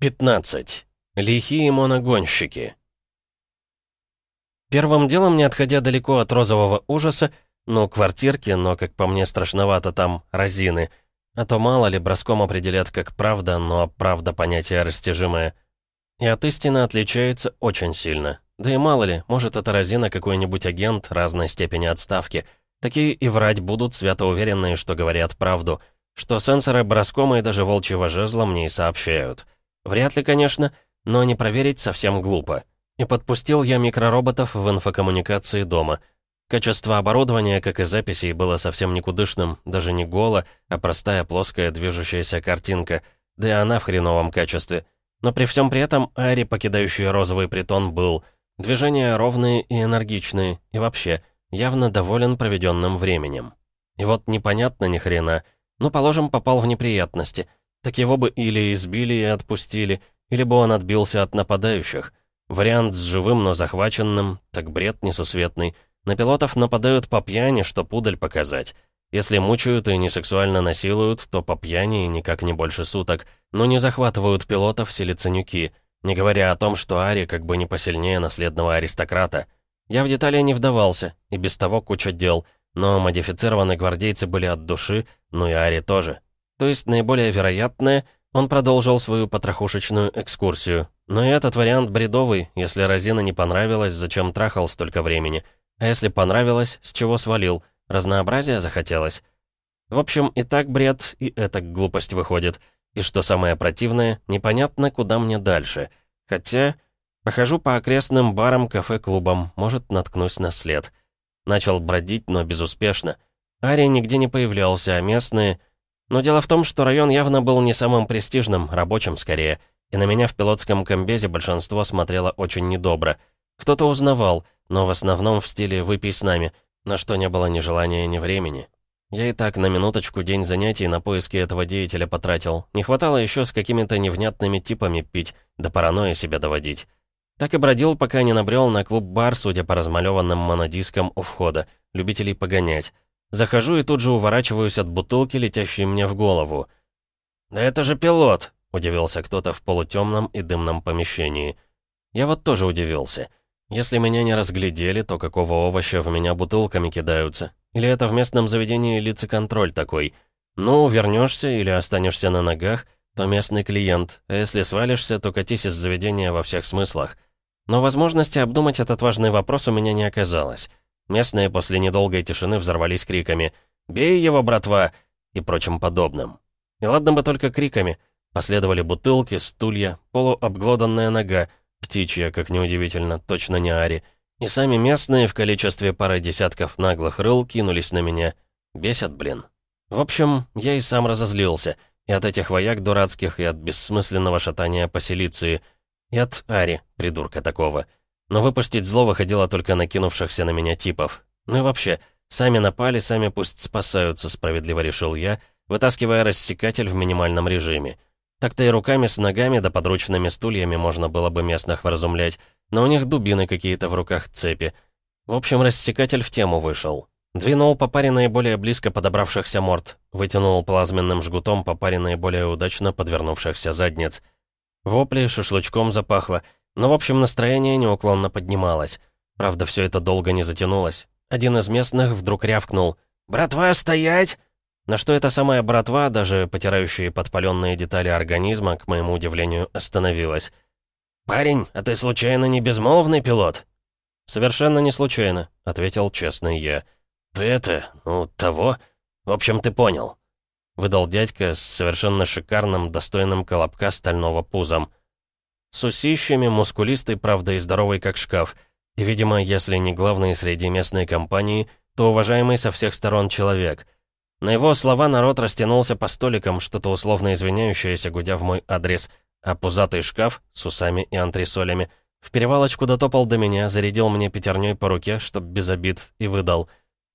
15. Лихие моногонщики. Первым делом, не отходя далеко от розового ужаса, ну, квартирки, но, как по мне, страшновато там разины, а то мало ли броском определят как правда, но правда понятие растяжимое. И от истины отличается очень сильно. Да и мало ли, может, это разина какой-нибудь агент разной степени отставки. Такие и врать будут, свято уверенные, что говорят правду, что сенсоры броскома и даже волчьего жезла мне и сообщают. Вряд ли, конечно, но не проверить совсем глупо. И подпустил я микророботов в инфокоммуникации дома. Качество оборудования, как и записей, было совсем никудышным, даже не голо, а простая плоская движущаяся картинка, да и она в хреновом качестве. Но при всем при этом Ари, покидающий розовый притон, был — Движения ровные и энергичные, и вообще, явно доволен проведенным временем. И вот непонятно ни хрена, ну, положим, попал в неприятности. Так его бы или избили и отпустили, или бы он отбился от нападающих. Вариант с живым, но захваченным, так бред несусветный. На пилотов нападают по пьяни, что пудаль показать. Если мучают и не сексуально насилуют, то по пьяни и никак не больше суток. Но не захватывают пилотов селиценюки. Не говоря о том, что Ари как бы не посильнее наследного аристократа. Я в детали не вдавался, и без того куча дел, но модифицированные гвардейцы были от души, ну и Ари тоже. То есть наиболее вероятное, он продолжил свою потрохушечную экскурсию. Но и этот вариант бредовый, если Розина не понравилось, зачем трахал столько времени. А если понравилось, с чего свалил, разнообразия захотелось. В общем, и так бред, и это глупость выходит. И что самое противное, непонятно, куда мне дальше. Хотя, похожу по окрестным барам, кафе-клубам, может, наткнусь на след. Начал бродить, но безуспешно. Ария нигде не появлялся, а местные... Но дело в том, что район явно был не самым престижным, рабочим скорее, и на меня в пилотском комбезе большинство смотрело очень недобро. Кто-то узнавал, но в основном в стиле «выпей с нами», на что не было ни желания, ни времени. Я и так на минуточку день занятий на поиски этого деятеля потратил. Не хватало еще с какими-то невнятными типами пить, да паранойя себя доводить. Так и бродил, пока не набрел на клуб-бар, судя по размалеванным монодискам у входа, любителей погонять. Захожу и тут же уворачиваюсь от бутылки, летящей мне в голову. «Да это же пилот!» — удивился кто-то в полутемном и дымном помещении. Я вот тоже удивился. Если меня не разглядели, то какого овоща в меня бутылками кидаются? Или это в местном заведении лицеконтроль такой? Ну, вернешься или останешься на ногах, то местный клиент, а если свалишься, то катись из заведения во всех смыслах. Но возможности обдумать этот важный вопрос у меня не оказалось. Местные после недолгой тишины взорвались криками «Бей его, братва!» и прочим подобным. И ладно бы только криками. Последовали бутылки, стулья, полуобглоданная нога, птичья, как неудивительно, точно не Ари. И сами местные в количестве пары десятков наглых рыл кинулись на меня. Бесят, блин. В общем, я и сам разозлился. И от этих вояк дурацких, и от бессмысленного шатания по селиции, и от Ари, придурка такого. Но выпустить зло выходило только накинувшихся на меня типов. Ну и вообще, сами напали, сами пусть спасаются, справедливо решил я, вытаскивая рассекатель в минимальном режиме. Так-то и руками с ногами да подручными стульями можно было бы местных вразумлять, но у них дубины какие-то в руках цепи. В общем, рассекатель в тему вышел. Двинул по паре наиболее близко подобравшихся морд, вытянул плазменным жгутом по паре наиболее удачно подвернувшихся задниц. Вопли шашлычком запахло, но в общем настроение неуклонно поднималось. Правда, все это долго не затянулось. Один из местных вдруг рявкнул «Братва, стоять!» На что эта самая братва, даже потирающая подпаленные детали организма, к моему удивлению, остановилась. «Парень, а ты случайно не безмолвный пилот?» «Совершенно не случайно», — ответил честный я. «Ты это, ну, того? В общем, ты понял». Выдал дядька с совершенно шикарным, достойным колобка стального пузом. С усищами, мускулистый, правда, и здоровый как шкаф. И, видимо, если не главный среди местной компании, то уважаемый со всех сторон человек — на его слова народ растянулся по столикам, что-то условно извиняющееся, гудя в мой адрес, а пузатый шкаф с усами и антресолями в перевалочку дотопал до меня, зарядил мне пятерней по руке, чтоб без обид, и выдал.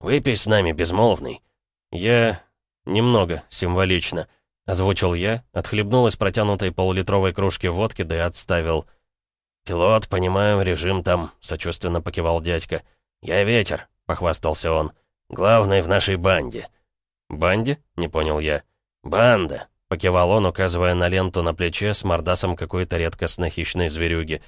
«Выпей с нами, безмолвный». Я... немного, символично. Озвучил я, отхлебнул из протянутой полулитровой кружки водки, да и отставил. «Пилот, понимаю, режим там», — сочувственно покивал дядька. «Я ветер», — похвастался он. «Главный в нашей банде». «Банде?» — не понял я. «Банда», покивал он, указывая на ленту на плече с мордасом какой-то редкостно хищной зверюги.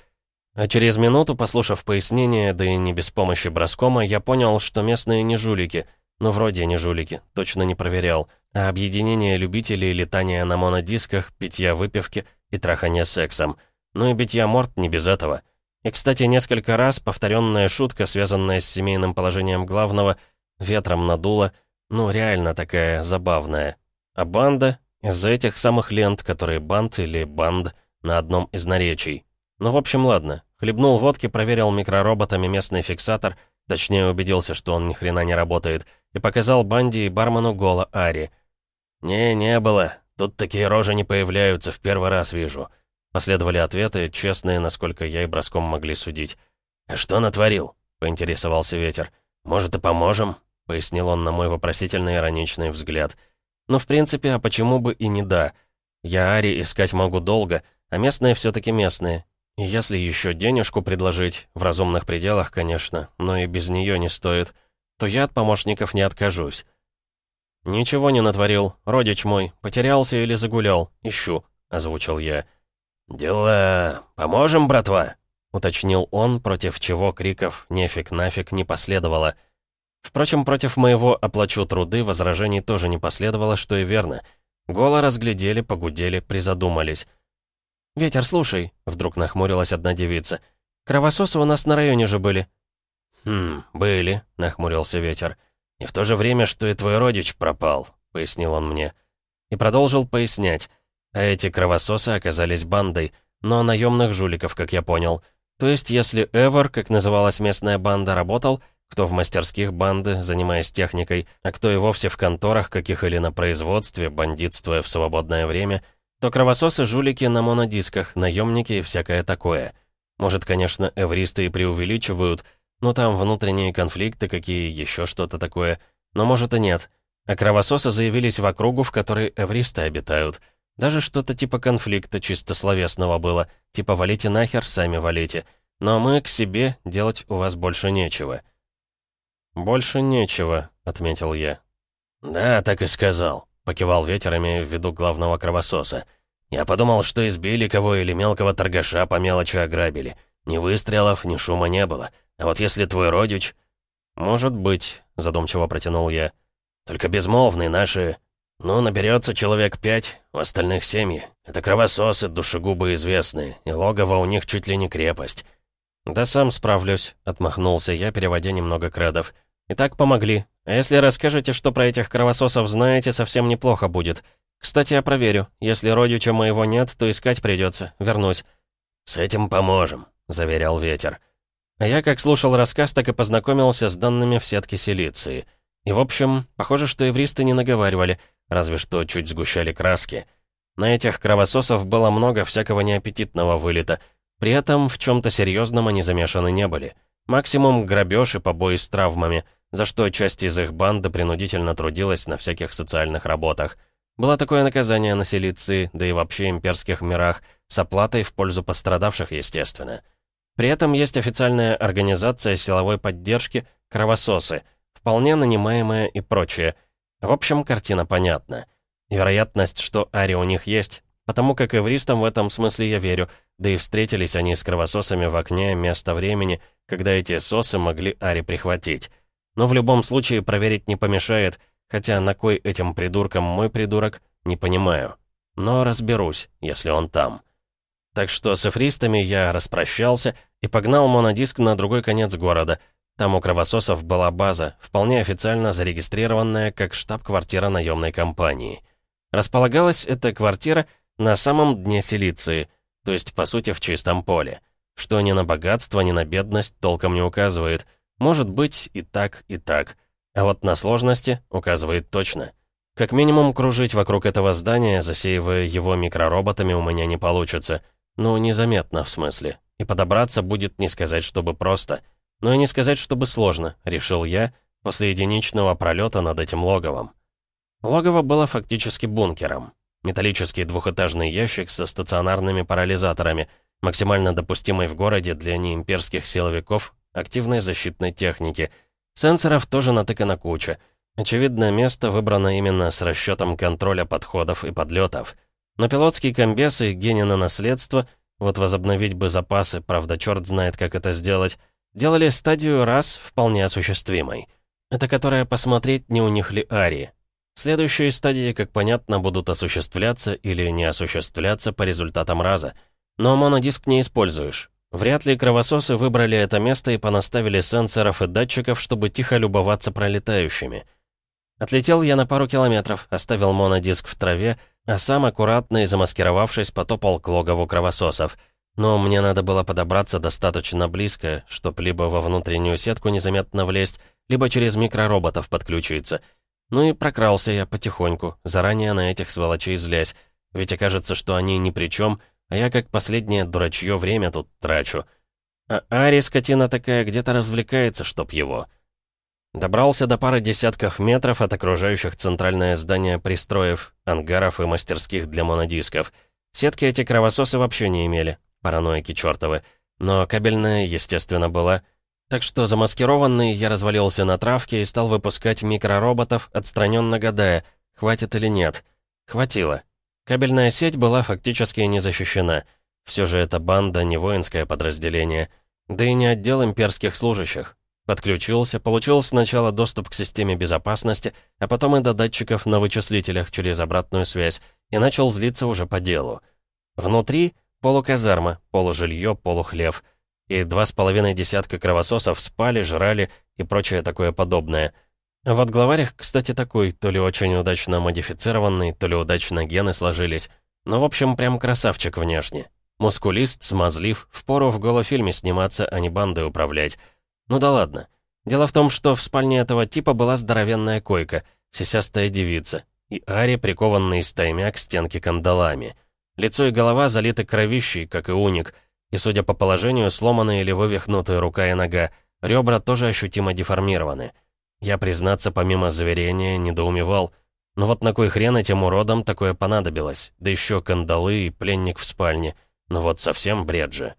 А через минуту, послушав пояснение, да и не без помощи броскома, я понял, что местные не жулики. Ну, вроде не жулики, точно не проверял. А объединение любителей летания на монодисках, питья выпивки и трахания сексом. Ну и битья морд не без этого. И, кстати, несколько раз повторенная шутка, связанная с семейным положением главного, ветром надула, ну, реально такая забавная. А банда из-за этих самых лент, которые банд или банд на одном из наречий. Ну, в общем, ладно. Хлебнул водки, проверил микророботами местный фиксатор, точнее убедился, что он ни хрена не работает, и показал Банди и бармену Гола Ари. «Не, не было. Тут такие рожи не появляются, в первый раз вижу». Последовали ответы, честные, насколько я и броском могли судить. «А что натворил?» — поинтересовался ветер. «Может, и поможем?» — пояснил он на мой вопросительный ироничный взгляд. «Ну, в принципе, а почему бы и не да? Я Ари искать могу долго, а местные все таки местные, и если еще денежку предложить, в разумных пределах, конечно, но и без нее не стоит, то я от помощников не откажусь. «Ничего не натворил, родич мой, потерялся или загулял, ищу», — озвучил я. «Дела... Поможем, братва?» — уточнил он, против чего криков «нефиг, нафиг» не последовало. Впрочем, против моего «оплачу труды» возражений тоже не последовало, что и верно. Голо разглядели, погудели, призадумались — «Ветер, слушай», — вдруг нахмурилась одна девица. «Кровососы у нас на районе же были». «Хм, были», — нахмурился ветер. «И в то же время, что и твой родич пропал», — пояснил он мне. И продолжил пояснять. А эти кровососы оказались бандой, но наемных жуликов, как я понял. То есть, если Эвер, как называлась местная банда, работал, кто в мастерских банды, занимаясь техникой, а кто и вовсе в конторах, каких или на производстве, бандитствуя в свободное время — то кровососы-жулики на монодисках, наемники и всякое такое. Может, конечно, эвристы и преувеличивают, но там внутренние конфликты какие, еще что-то такое. Но может и нет. А кровососы заявились в округу, в которой эвристы обитают. Даже что-то типа конфликта чисто словесного было. Типа «валите нахер, сами валите». Но мы к себе делать у вас больше нечего. «Больше нечего», — отметил я. «Да, так и сказал», — покивал ветер, имея в виду главного кровососа. «Я подумал, что избили кого или мелкого торгаша по мелочи ограбили. Ни выстрелов, ни шума не было. А вот если твой родич...» «Может быть», — задумчиво протянул я. «Только безмолвный наши... Ну, наберется человек пять, у остальных семьи. Это кровососы, душегубы известные, и логово у них чуть ли не крепость». «Да сам справлюсь», — отмахнулся я, переводя немного кредов. «И так помогли. А если расскажете, что про этих кровососов знаете, совсем неплохо будет. Кстати, я проверю. Если родича моего нет, то искать придется. Вернусь». «С этим поможем», — заверял ветер. А я как слушал рассказ, так и познакомился с данными в сетке Силиции. И, в общем, похоже, что евристы не наговаривали, разве что чуть сгущали краски. На этих кровососов было много всякого неаппетитного вылета. При этом в чем то серьезном они замешаны не были. Максимум грабеж и побои с травмами — за что часть из их банды принудительно трудилась на всяких социальных работах. Было такое наказание на Силиции, да и вообще имперских мирах, с оплатой в пользу пострадавших, естественно. При этом есть официальная организация силовой поддержки «Кровососы», вполне нанимаемая и прочее. В общем, картина понятна. Вероятность, что Ари у них есть, потому как эвристам в этом смысле я верю, да и встретились они с кровососами в окне место времени, когда эти сосы могли Ари прихватить. Но в любом случае проверить не помешает, хотя на кой этим придуркам мой придурок, не понимаю. Но разберусь, если он там. Так что с эфристами я распрощался и погнал монодиск на другой конец города. Там у кровососов была база, вполне официально зарегистрированная как штаб-квартира наемной компании. Располагалась эта квартира на самом дне Силиции, то есть, по сути, в чистом поле. Что ни на богатство, ни на бедность толком не указывает — может быть и так, и так. А вот на сложности указывает точно. Как минимум, кружить вокруг этого здания, засеивая его микророботами, у меня не получится. Ну, незаметно, в смысле. И подобраться будет не сказать, чтобы просто. Но и не сказать, чтобы сложно, решил я, после единичного пролета над этим логовом. Логово было фактически бункером. Металлический двухэтажный ящик со стационарными парализаторами, максимально допустимый в городе для неимперских силовиков активной защитной техники. Сенсоров тоже натыкана куча. Очевидно, место выбрано именно с расчетом контроля подходов и подлетов. Но пилотский комбез и Генина наследство, вот возобновить бы запасы, правда, черт знает, как это сделать, делали стадию раз вполне осуществимой. Это которая посмотреть, не у них ли Ари. Следующие стадии, как понятно, будут осуществляться или не осуществляться по результатам раза. Но монодиск не используешь. Вряд ли кровососы выбрали это место и понаставили сенсоров и датчиков, чтобы тихо любоваться пролетающими. Отлетел я на пару километров, оставил монодиск в траве, а сам, аккуратно и замаскировавшись, потопал к логову кровососов. Но мне надо было подобраться достаточно близко, чтобы либо во внутреннюю сетку незаметно влезть, либо через микророботов подключиться — ну и прокрался я потихоньку, заранее на этих сволочей злясь. Ведь окажется, что они ни при чем, а я как последнее дурачье время тут трачу. А Ари, скотина такая, где-то развлекается, чтоб его. Добрался до пары десятков метров от окружающих центральное здание пристроев, ангаров и мастерских для монодисков. Сетки эти кровососы вообще не имели, параноики чертовы. Но кабельная, естественно, была. Так что замаскированный я развалился на травке и стал выпускать микророботов, отстраненно гадая, хватит или нет. Хватило. Кабельная сеть была фактически не защищена. Все же эта банда не воинское подразделение. Да и не отдел имперских служащих. Подключился, получил сначала доступ к системе безопасности, а потом и до датчиков на вычислителях через обратную связь, и начал злиться уже по делу. Внутри — полуказарма, полужилье, полухлев — и два с половиной десятка кровососов спали, жрали и прочее такое подобное. А вот главарь кстати, такой, то ли очень удачно модифицированный, то ли удачно гены сложились. Ну, в общем, прям красавчик внешне. Мускулист, смазлив, впору в голофильме сниматься, а не бандой управлять. Ну да ладно. Дело в том, что в спальне этого типа была здоровенная койка, сисястая девица, и Ари, прикованный стаймя к стенке кандалами. Лицо и голова залиты кровищей, как и уник — и, судя по положению, сломанные или вывихнутые рука и нога, ребра тоже ощутимо деформированы. Я, признаться, помимо заверения, недоумевал. Но вот на кой хрен этим уродам такое понадобилось? Да еще кандалы и пленник в спальне. Ну вот совсем бред же.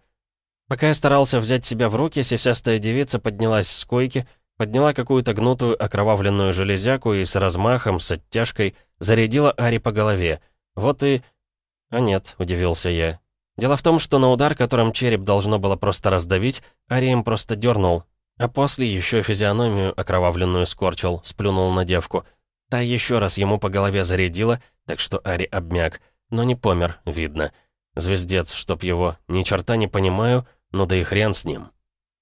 Пока я старался взять себя в руки, сисястая девица поднялась с койки, подняла какую-то гнутую окровавленную железяку и с размахом, с оттяжкой зарядила Ари по голове. Вот и... А нет, удивился я, Дело в том, что на удар, которым череп должно было просто раздавить, Арием просто дернул, а после еще физиономию окровавленную скорчил, сплюнул на девку. Та еще раз ему по голове зарядила, так что Ари обмяк, но не помер, видно. Звездец, чтоб его, ни черта не понимаю, но да и хрен с ним.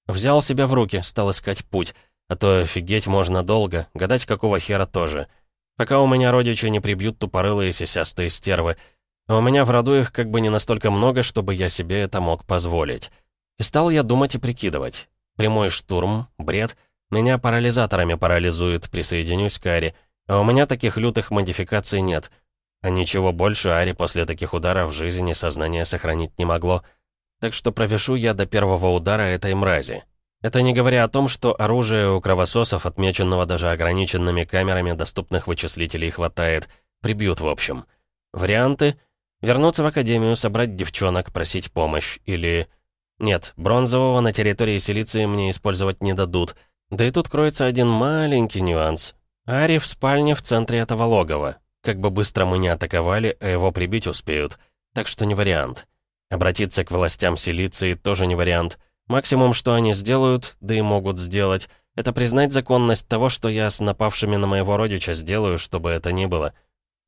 Взял себя в руки, стал искать путь, а то офигеть можно долго, гадать какого хера тоже. Пока у меня родичи не прибьют тупорылые сисястые стервы, а у меня в роду их как бы не настолько много, чтобы я себе это мог позволить. И стал я думать и прикидывать. Прямой штурм, бред, меня парализаторами парализует, присоединюсь к Ари, а у меня таких лютых модификаций нет. А ничего больше Ари после таких ударов в жизни сознание сохранить не могло. Так что провешу я до первого удара этой мрази. Это не говоря о том, что оружие у кровососов, отмеченного даже ограниченными камерами доступных вычислителей, хватает. Прибьют, в общем. Варианты — Вернуться в академию, собрать девчонок, просить помощь. Или... Нет, бронзового на территории Силиции мне использовать не дадут. Да и тут кроется один маленький нюанс. Ари в спальне в центре этого логова. Как бы быстро мы не атаковали, а его прибить успеют. Так что не вариант. Обратиться к властям Силиции тоже не вариант. Максимум, что они сделают, да и могут сделать, это признать законность того, что я с напавшими на моего родича сделаю, чтобы это ни было.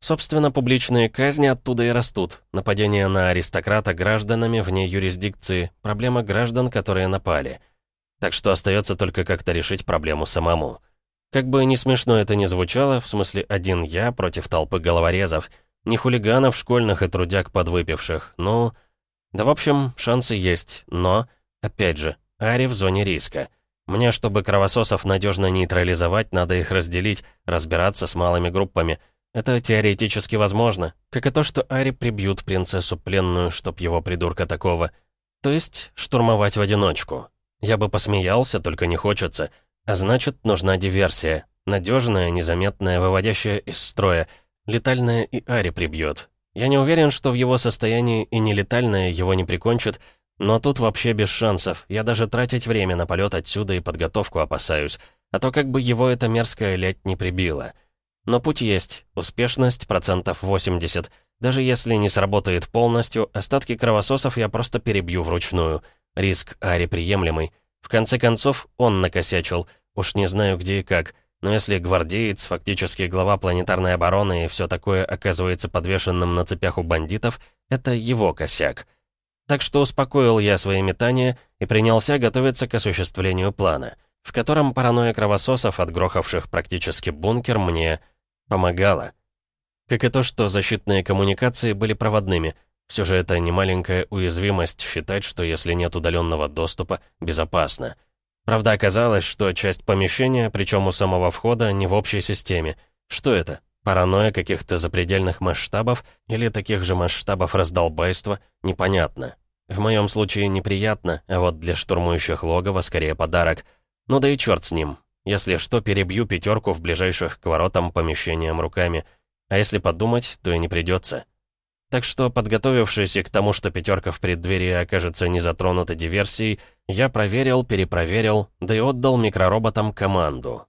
Собственно, публичные казни оттуда и растут. Нападение на аристократа гражданами вне юрисдикции, проблема граждан, которые напали. Так что остается только как-то решить проблему самому. Как бы не смешно это ни звучало, в смысле один я против толпы головорезов, не хулиганов школьных и трудяг подвыпивших, ну... Да в общем, шансы есть, но, опять же, Ари в зоне риска. Мне, чтобы кровососов надежно нейтрализовать, надо их разделить, разбираться с малыми группами — это теоретически возможно, как и то, что Ари прибьют принцессу пленную, чтоб его придурка такого. То есть штурмовать в одиночку. Я бы посмеялся, только не хочется. А значит, нужна диверсия. Надежная, незаметная, выводящая из строя. Летальная и Ари прибьет. Я не уверен, что в его состоянии и нелетальная его не прикончит, но тут вообще без шансов. Я даже тратить время на полет отсюда и подготовку опасаюсь. а то как бы его эта мерзкая лять не прибила. Но путь есть, успешность процентов 80. Даже если не сработает полностью, остатки кровососов я просто перебью вручную. Риск Ари приемлемый. В конце концов, он накосячил. Уж не знаю где и как. Но если гвардеец, фактически глава планетарной обороны и все такое оказывается подвешенным на цепях у бандитов, это его косяк. Так что успокоил я свои метания и принялся готовиться к осуществлению плана, в котором паранойя кровососов, отгрохавших практически бункер, мне помогала. Как и то, что защитные коммуникации были проводными. Все же это не маленькая уязвимость считать, что если нет удаленного доступа, безопасно. Правда, оказалось, что часть помещения, причем у самого входа, не в общей системе. Что это? Паранойя каких-то запредельных масштабов или таких же масштабов раздолбайства? Непонятно. В моем случае неприятно, а вот для штурмующих логово скорее подарок. Ну да и черт с ним. Если что, перебью пятерку в ближайших к воротам помещениям руками. А если подумать, то и не придется. Так что, подготовившись к тому, что пятерка в преддверии окажется не затронута диверсией, я проверил, перепроверил, да и отдал микророботам команду.